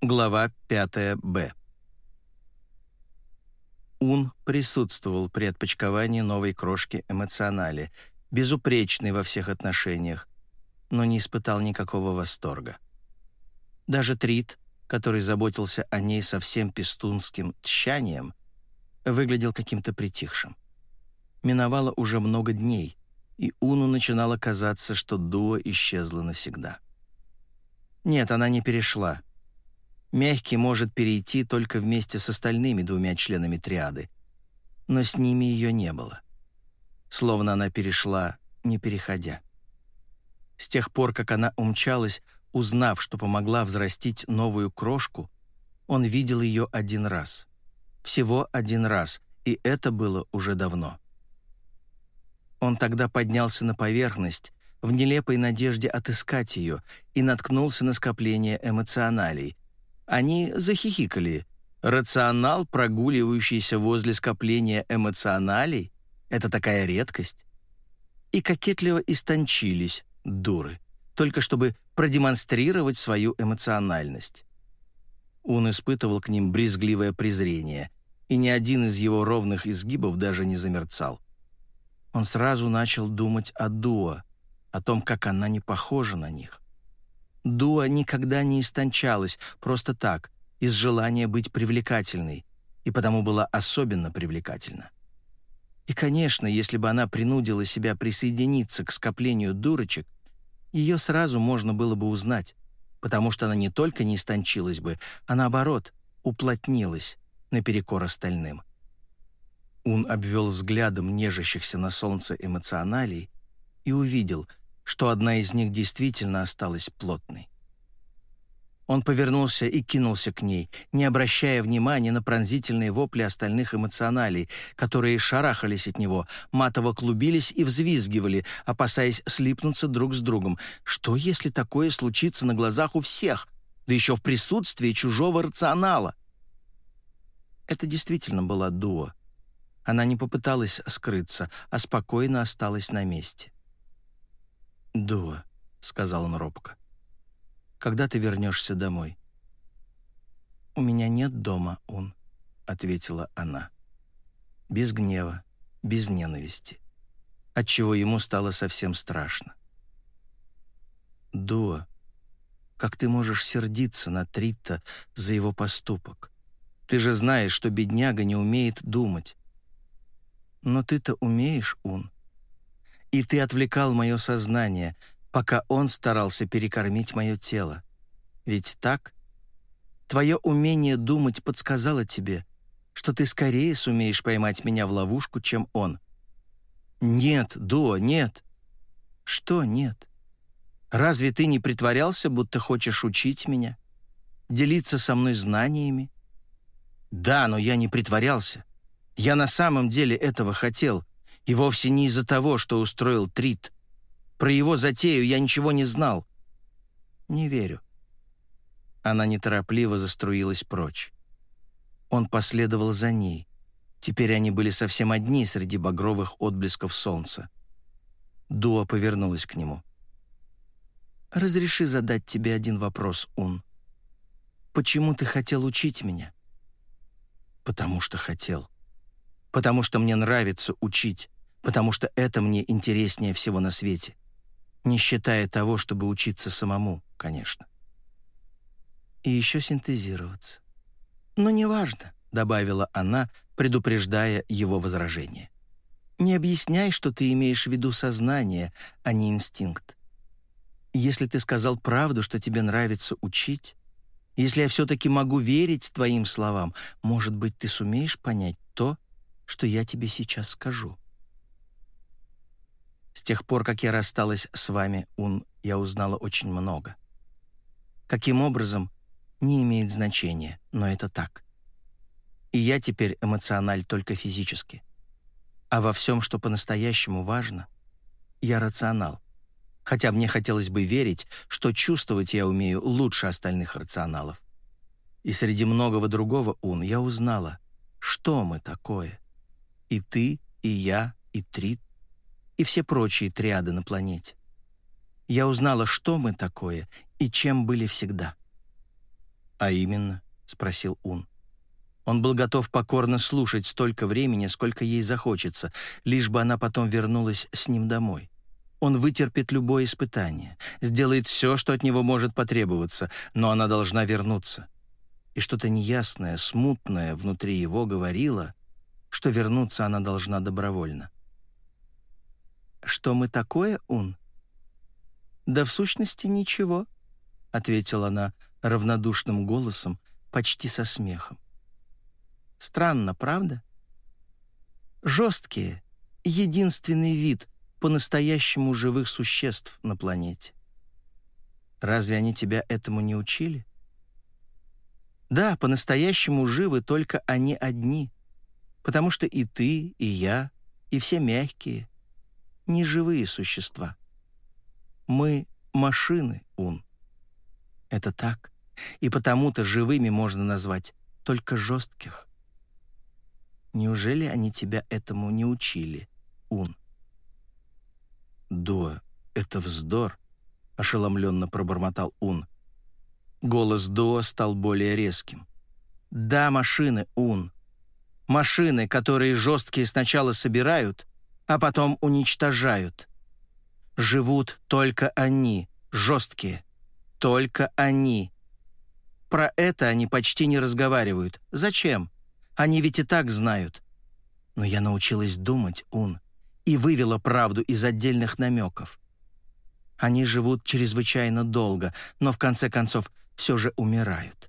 Глава 5б. Ун присутствовал при отпочковании новой крошки эмоционали, безупречной во всех отношениях, но не испытал никакого восторга. Даже Трит, который заботился о ней со всем пестунским тщанием, выглядел каким-то притихшим. Миновало уже много дней, и Уну начинало казаться, что дуо исчезла навсегда. Нет, она не перешла — Мягкий может перейти только вместе с остальными двумя членами триады, но с ними ее не было. Словно она перешла, не переходя. С тех пор, как она умчалась, узнав, что помогла взрастить новую крошку, он видел ее один раз. Всего один раз, и это было уже давно. Он тогда поднялся на поверхность, в нелепой надежде отыскать ее, и наткнулся на скопление эмоционалей, они захихикали. Рационал, прогуливающийся возле скопления эмоционалей, это такая редкость. И кокетливо истончились, дуры, только чтобы продемонстрировать свою эмоциональность. Он испытывал к ним брезгливое презрение, и ни один из его ровных изгибов даже не замерцал. Он сразу начал думать о Дуа, о том, как она не похожа на них. Дуа никогда не истончалась просто так, из желания быть привлекательной, и потому была особенно привлекательна. И, конечно, если бы она принудила себя присоединиться к скоплению дурочек, ее сразу можно было бы узнать, потому что она не только не истончилась бы, а наоборот, уплотнилась наперекор остальным. Он обвел взглядом нежащихся на солнце эмоционалей и увидел, что одна из них действительно осталась плотной. Он повернулся и кинулся к ней, не обращая внимания на пронзительные вопли остальных эмоционалей, которые шарахались от него, матово клубились и взвизгивали, опасаясь слипнуться друг с другом. Что, если такое случится на глазах у всех, да еще в присутствии чужого рационала? Это действительно была дуо. Она не попыталась скрыться, а спокойно осталась на месте. «Дуа», — сказал он робко, — «когда ты вернешься домой?» «У меня нет дома, он», — ответила она. Без гнева, без ненависти, отчего ему стало совсем страшно. «Дуа, как ты можешь сердиться на Тритта за его поступок? Ты же знаешь, что бедняга не умеет думать». «Но ты-то умеешь, Ун», и ты отвлекал мое сознание, пока он старался перекормить мое тело. Ведь так? Твое умение думать подсказало тебе, что ты скорее сумеешь поймать меня в ловушку, чем он. Нет, Дуо, нет. Что нет? Разве ты не притворялся, будто хочешь учить меня? Делиться со мной знаниями? Да, но я не притворялся. Я на самом деле этого хотел, и вовсе не из-за того, что устроил Трит. Про его затею я ничего не знал. Не верю. Она неторопливо заструилась прочь. Он последовал за ней. Теперь они были совсем одни среди багровых отблесков солнца. Дуа повернулась к нему. «Разреши задать тебе один вопрос, Ун. Почему ты хотел учить меня?» «Потому что хотел. Потому что мне нравится учить потому что это мне интереснее всего на свете, не считая того, чтобы учиться самому, конечно. И еще синтезироваться. Но неважно, добавила она, предупреждая его возражение. Не объясняй, что ты имеешь в виду сознание, а не инстинкт. Если ты сказал правду, что тебе нравится учить, если я все-таки могу верить твоим словам, может быть, ты сумеешь понять то, что я тебе сейчас скажу. С тех пор, как я рассталась с вами, Ун, я узнала очень много. Каким образом, не имеет значения, но это так. И я теперь эмоциональ только физически. А во всем, что по-настоящему важно, я рационал. Хотя мне хотелось бы верить, что чувствовать я умею лучше остальных рационалов. И среди многого другого, Ун, я узнала, что мы такое. И ты, и я, и Трит, и все прочие триады на планете. Я узнала, что мы такое и чем были всегда. «А именно?» — спросил Ун. Он был готов покорно слушать столько времени, сколько ей захочется, лишь бы она потом вернулась с ним домой. Он вытерпит любое испытание, сделает все, что от него может потребоваться, но она должна вернуться. И что-то неясное, смутное внутри его говорило, что вернуться она должна добровольно. «Что мы такое, Ун?» «Да в сущности ничего», — ответила она равнодушным голосом, почти со смехом. «Странно, правда?» «Жесткие — единственный вид по-настоящему живых существ на планете. Разве они тебя этому не учили?» «Да, по-настоящему живы только они одни, потому что и ты, и я, и все мягкие — неживые существа». Мы — машины, Ун. Это так, и потому-то живыми можно назвать только жестких. Неужели они тебя этому не учили, Ун? «Дуа, это вздор», — ошеломленно пробормотал Ун. Голос Дуа стал более резким. «Да, машины, Ун. Машины, которые жесткие сначала собирают, а потом уничтожают живут только они, жесткие. Только они. Про это они почти не разговаривают. Зачем? Они ведь и так знают. Но я научилась думать, Ун, и вывела правду из отдельных намеков. Они живут чрезвычайно долго, но в конце концов все же умирают.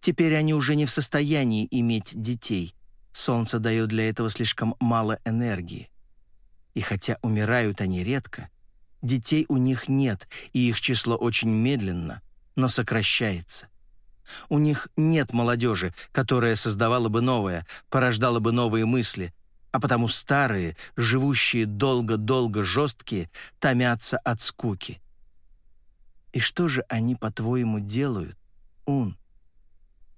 Теперь они уже не в состоянии иметь детей. Солнце дает для этого слишком мало энергии. И хотя умирают они редко, детей у них нет, и их число очень медленно, но сокращается. У них нет молодежи, которая создавала бы новое, порождала бы новые мысли, а потому старые, живущие долго-долго жесткие, томятся от скуки. И что же они, по-твоему, делают, Ун?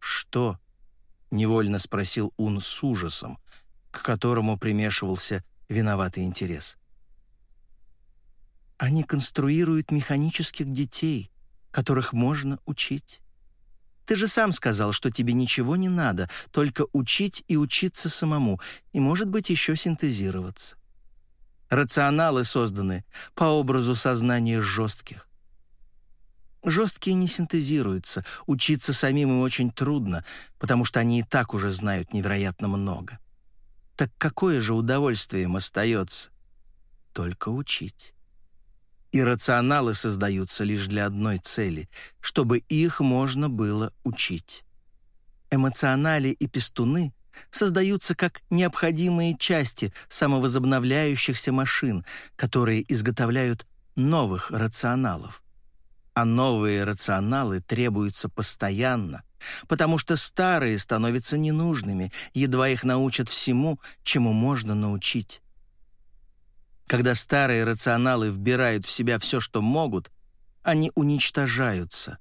«Что?» — невольно спросил Ун с ужасом, к которому примешивался виноватый интерес. Они конструируют механических детей, которых можно учить. Ты же сам сказал, что тебе ничего не надо, только учить и учиться самому, и, может быть, еще синтезироваться. Рационалы созданы по образу сознания жестких. Жесткие не синтезируются, учиться самим им очень трудно, потому что они и так уже знают невероятно много. Так какое же удовольствие им остается? Только учить. Иррационалы создаются лишь для одной цели, чтобы их можно было учить. Эмоционали и пестуны создаются как необходимые части самовозобновляющихся машин, которые изготовляют новых рационалов. А новые рационалы требуются постоянно, потому что старые становятся ненужными, едва их научат всему, чему можно научить. Когда старые рационалы вбирают в себя все, что могут, они уничтожаются.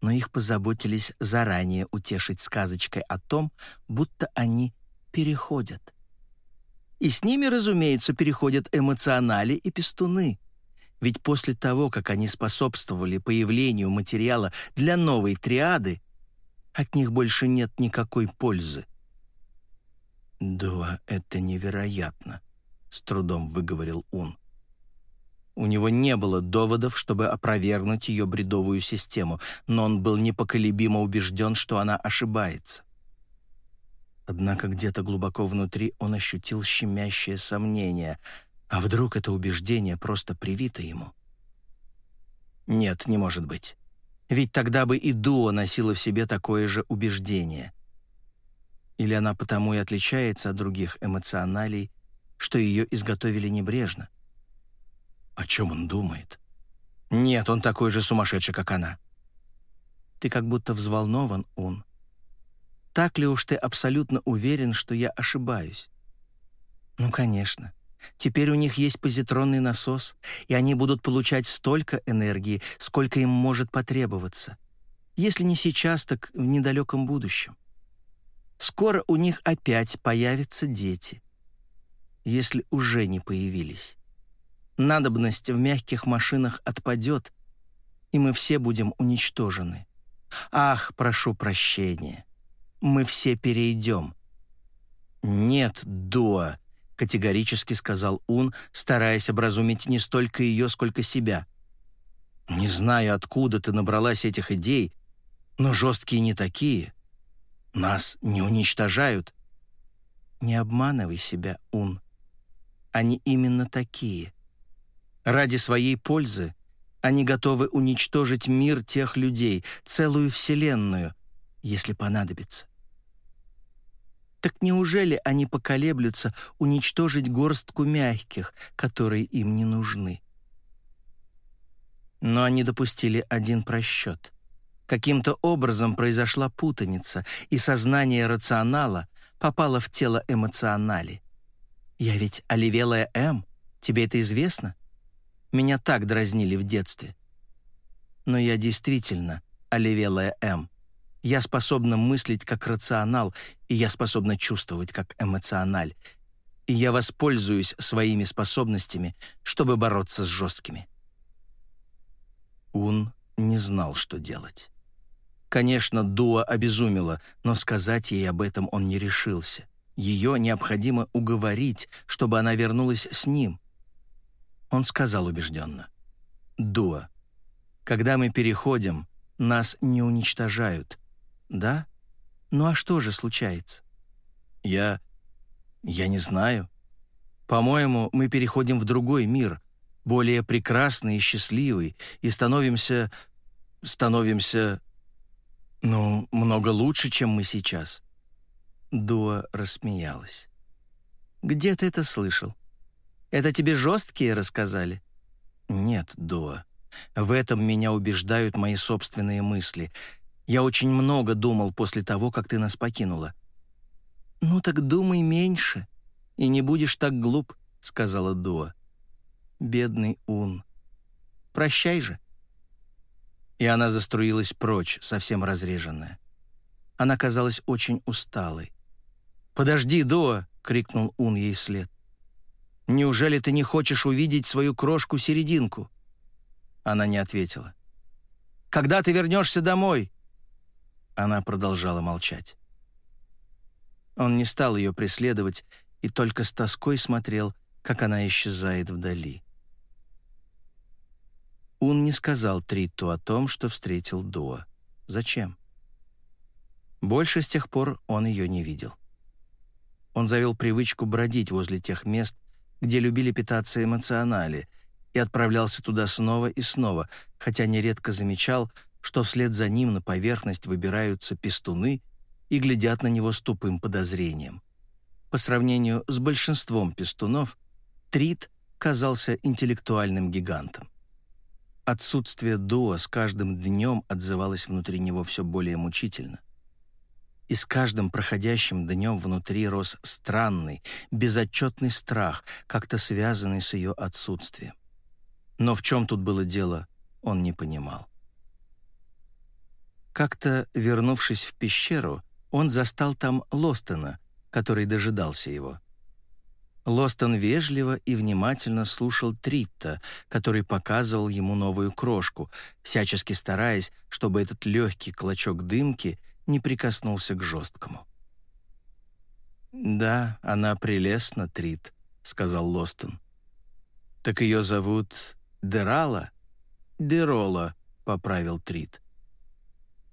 Но их позаботились заранее утешить сказочкой о том, будто они переходят. И с ними, разумеется, переходят эмоционали и пестуны. Ведь после того, как они способствовали появлению материала для новой триады, от них больше нет никакой пользы. «Да, это невероятно», — с трудом выговорил он. У него не было доводов, чтобы опровергнуть ее бредовую систему, но он был непоколебимо убежден, что она ошибается. Однако где-то глубоко внутри он ощутил щемящее сомнение, а вдруг это убеждение просто привито ему? Нет, не может быть. Ведь тогда бы и Дуо носила в себе такое же убеждение. Или она потому и отличается от других эмоционалей, что ее изготовили небрежно? О чем он думает? Нет, он такой же сумасшедший, как она. Ты как будто взволнован, он. Так ли уж ты абсолютно уверен, что я ошибаюсь? Ну, конечно. Теперь у них есть позитронный насос, и они будут получать столько энергии, сколько им может потребоваться. Если не сейчас, так в недалеком будущем. Скоро у них опять появятся дети. Если уже не появились. Надобность в мягких машинах отпадет, и мы все будем уничтожены. «Ах, прошу прощения. Мы все перейдем». «Нет, Дуа», — категорически сказал Ун, стараясь образумить не столько ее, сколько себя. «Не знаю, откуда ты набралась этих идей, но жесткие не такие. Нас не уничтожают». «Не обманывай себя, Ун. Они именно такие. Ради своей пользы они готовы уничтожить мир тех людей, целую вселенную, если понадобится. Так неужели они поколеблются уничтожить горстку мягких, которые им не нужны? Но они допустили один просчет. Каким-то образом произошла путаница, и сознание рационала попало в тело эмоционали. Я ведь Оливелая М, тебе это известно? Меня так дразнили в детстве. Но я действительно Оливелая М. Я способна мыслить как рационал, и я способна чувствовать как эмоциональ. И я воспользуюсь своими способностями, чтобы бороться с жесткими. Ун не знал, что делать. Конечно, Дуа обезумела, но сказать ей об этом он не решился. Ее необходимо уговорить, чтобы она вернулась с ним. Он сказал убежденно. «Дуа, когда мы переходим, нас не уничтожают. Да? Ну а что же случается? Я... я не знаю. По-моему, мы переходим в другой мир, более прекрасный и счастливый, и становимся... становимся... ну, много лучше, чем мы сейчас. Дуа рассмеялась. «Где ты это слышал? Это тебе жесткие рассказали?» «Нет, Дуа. В этом меня убеждают мои собственные мысли. Я очень много думал после того, как ты нас покинула». «Ну так думай меньше, и не будешь так глуп», — сказала Дуа. «Бедный Ун. Прощай же». И она заструилась прочь, совсем разреженная. Она казалась очень усталой. «Подожди, Дуа!» — крикнул Ун ей вслед. «Неужели ты не хочешь увидеть свою крошку-серединку?» Она не ответила. «Когда ты вернешься домой?» Она продолжала молчать. Он не стал ее преследовать и только с тоской смотрел, как она исчезает вдали. Он не сказал Тритту о том, что встретил Дуа. Зачем? Больше с тех пор он ее не видел. Он завел привычку бродить возле тех мест, где любили питаться эмоционали, и отправлялся туда снова и снова, хотя нередко замечал, что вслед за ним на поверхность выбираются пестуны и глядят на него с тупым подозрением. По сравнению с большинством пестунов, Трит казался интеллектуальным гигантом. Отсутствие Дуа с каждым днем отзывалось внутри него все более мучительно. И с каждым проходящим днем внутри рос странный, безотчетный страх, как-то связанный с ее отсутствием. Но в чем тут было дело, он не понимал. Как-то, вернувшись в пещеру, он застал там Лостона, который дожидался его. Лостон вежливо и внимательно слушал Тритта, который показывал ему новую крошку, всячески стараясь, чтобы этот легкий клочок дымки не прикоснулся к жесткому. «Да, она прелестна, Трит», — сказал Лостон. «Так ее зовут Дерала?» «Дерола», — поправил Трит.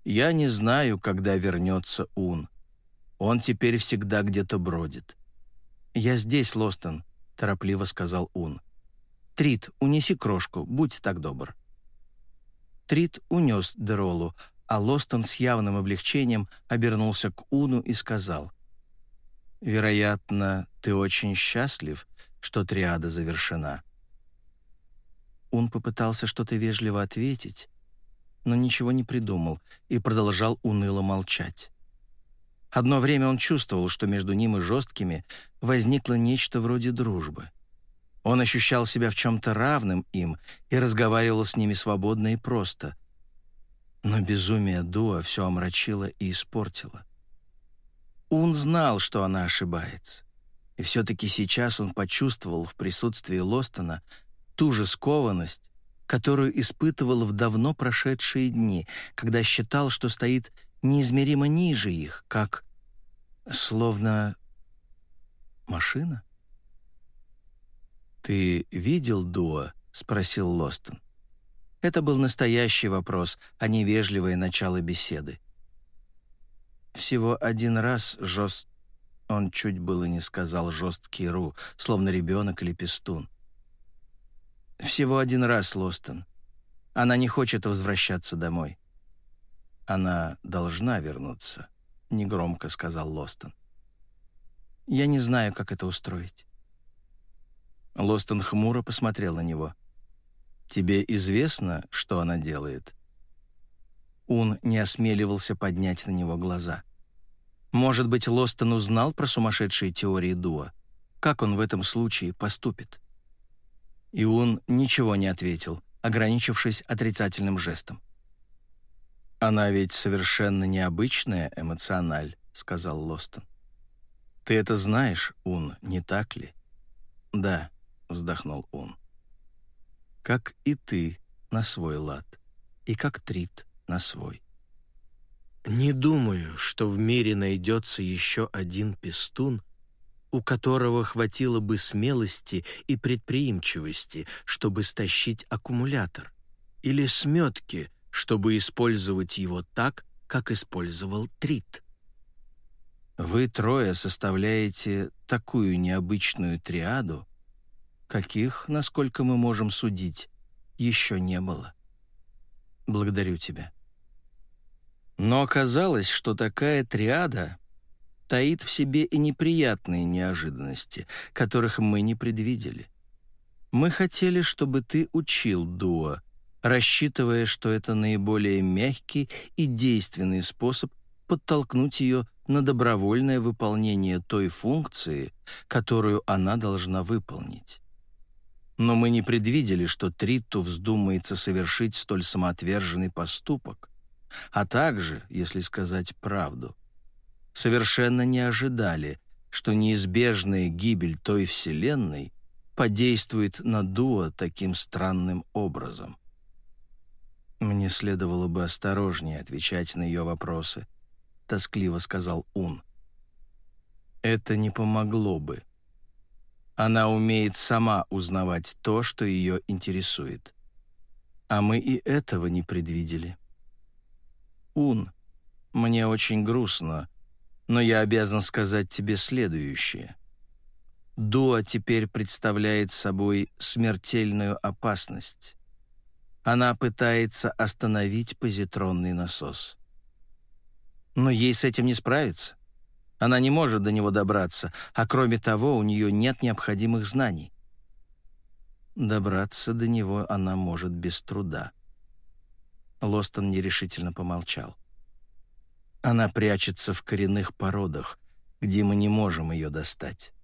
Я не знаю, когда вернется Ун. Он теперь всегда где-то бродит. «Я здесь, Лостон», — торопливо сказал Ун. «Трит, унеси крошку, будь так добр». Трит унес Деролу, а Лостон с явным облегчением обернулся к Уну и сказал, «Вероятно, ты очень счастлив, что триада завершена». Ун попытался что-то вежливо ответить, но ничего не придумал и продолжал уныло молчать. Одно время он чувствовал, что между ним и жесткими возникло нечто вроде дружбы. Он ощущал себя в чем-то равным им и разговаривал с ними свободно и просто. Но безумие Дуа все омрачило и испортило. Ун знал, что она ошибается. И все-таки сейчас он почувствовал в присутствии Лостона ту же скованность, которую испытывал в давно прошедшие дни, когда считал, что стоит неизмеримо ниже их, как словно машина? «Ты видел Дуа?» — спросил Лостон. Это был настоящий вопрос, а не вежливое начало беседы. Всего один раз жест... Он чуть было не сказал жесткий ру, словно ребенок или пестун. Всего один раз, Лостон. Она не хочет возвращаться домой. Она должна вернуться, негромко сказал Лостон. Я не знаю, как это устроить. Лостон хмуро посмотрел на него. «Тебе известно, что она делает?» Ун не осмеливался поднять на него глаза. Может быть, Лостон узнал про сумасшедшие теории Дуа? Как он в этом случае поступит? И он ничего не ответил, ограничившись отрицательным жестом. «Она ведь совершенно необычная эмоциональ», — сказал Лостон. «Ты это знаешь, Ун, не так ли?» «Да», — вздохнул он. «Как и ты на свой лад, и как Трит на свой». «Не думаю, что в мире найдется еще один пестун, у которого хватило бы смелости и предприимчивости, чтобы стащить аккумулятор, или сметки, чтобы использовать его так, как использовал Трит». «Вы трое составляете такую необычную триаду, каких, насколько мы можем судить, еще не было. Благодарю тебя. Но оказалось, что такая триада таит в себе и неприятные неожиданности, которых мы не предвидели. Мы хотели, чтобы ты учил Дуа, рассчитывая, что это наиболее мягкий и действенный способ подтолкнуть ее на добровольное выполнение той функции, которую она должна выполнить. Но мы не предвидели, что Тритту вздумается совершить столь самоотверженный поступок, а также, если сказать правду, совершенно не ожидали, что неизбежная гибель той Вселенной подействует на Дуа таким странным образом. «Мне следовало бы осторожнее отвечать на ее вопросы», — тоскливо сказал Ун. «Это не помогло бы», она умеет сама узнавать то, что ее интересует. А мы и этого не предвидели. Ун, мне очень грустно, но я обязан сказать тебе следующее. Дуа теперь представляет собой смертельную опасность. Она пытается остановить позитронный насос. Но ей с этим не справиться. Она не может до него добраться, а кроме того, у нее нет необходимых знаний. Добраться до него она может без труда. Лостон нерешительно помолчал. Она прячется в коренных породах, где мы не можем ее достать.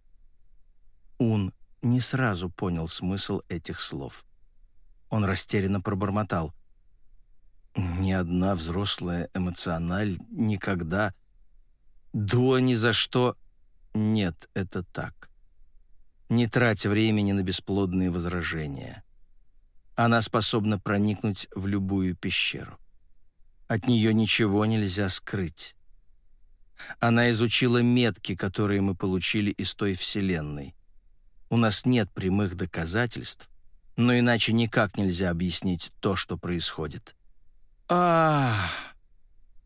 Ун не сразу понял смысл этих слов. Он растерянно пробормотал. «Ни одна взрослая эмоциональ никогда...» Дуа ни за что... Нет, это так. Не трать времени на бесплодные возражения. Она способна проникнуть в любую пещеру. От нее ничего нельзя скрыть. Она изучила метки, которые мы получили из той вселенной. У нас нет прямых доказательств, но иначе никак нельзя объяснить то, что происходит. Ах!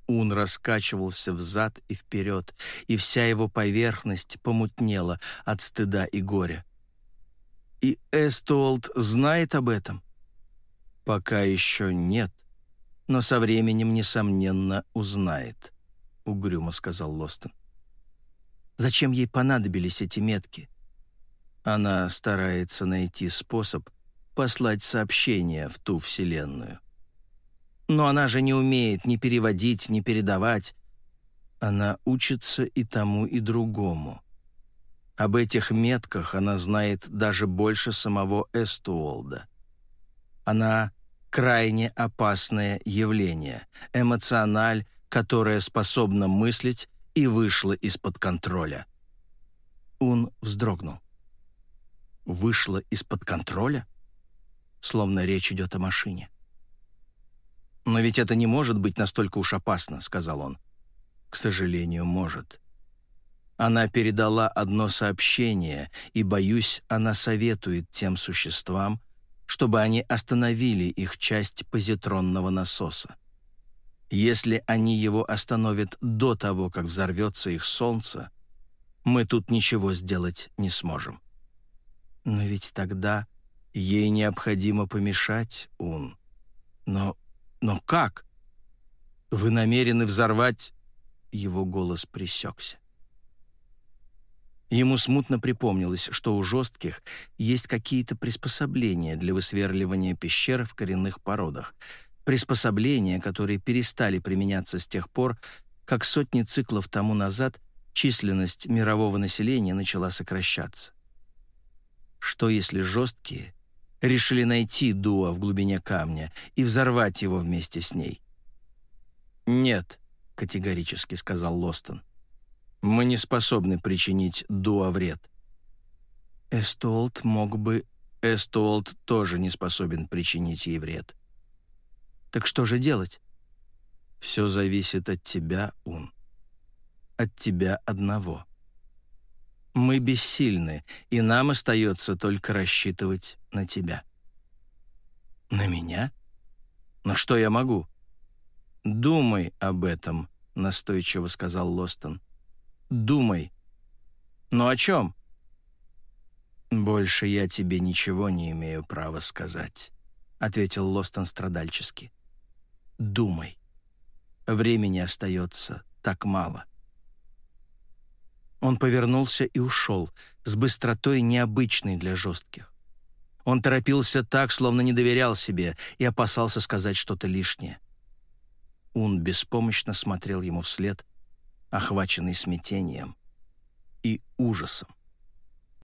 Ун раскачивался взад и вперед, и вся его поверхность помутнела от стыда и горя. «И Эстуолт знает об этом?» «Пока еще нет, но со временем, несомненно, узнает», — угрюмо сказал Лостон. «Зачем ей понадобились эти метки?» Она старается найти способ послать сообщение в ту вселенную. Но она же не умеет ни переводить, ни передавать. Она учится и тому, и другому. Об этих метках она знает даже больше самого Эстуолда. Она крайне опасное явление, эмоциональ, которая способна мыслить и вышла из-под контроля. Он вздрогнул. Вышла из-под контроля? словно речь идет о машине. «Но ведь это не может быть настолько уж опасно», — сказал он. «К сожалению, может. Она передала одно сообщение, и, боюсь, она советует тем существам, чтобы они остановили их часть позитронного насоса. Если они его остановят до того, как взорвется их солнце, мы тут ничего сделать не сможем. Но ведь тогда ей необходимо помешать, Ун. Но, но как? Вы намерены взорвать... Его голос пресекся. Ему смутно припомнилось, что у жестких есть какие-то приспособления для высверливания пещер в коренных породах, приспособления, которые перестали применяться с тех пор, как сотни циклов тому назад численность мирового населения начала сокращаться. Что если жесткие решили найти Дуа в глубине камня и взорвать его вместе с ней? «Нет», — категорически сказал Лостон. «Мы не способны причинить Дуа вред». Эстолд мог бы... Эстолд тоже не способен причинить ей вред. Так что же делать? Все зависит от тебя, Ун. От тебя одного. Мы бессильны, и нам остается только рассчитывать на тебя. На меня? Но что я могу? Думай об этом, настойчиво сказал Лостон. Думай. Но о чем? Больше я тебе ничего не имею права сказать, ответил Лостон страдальчески думай. Времени остается так мало. Он повернулся и ушел, с быстротой необычной для жестких. Он торопился так, словно не доверял себе, и опасался сказать что-то лишнее. Ун беспомощно смотрел ему вслед, охваченный смятением и ужасом.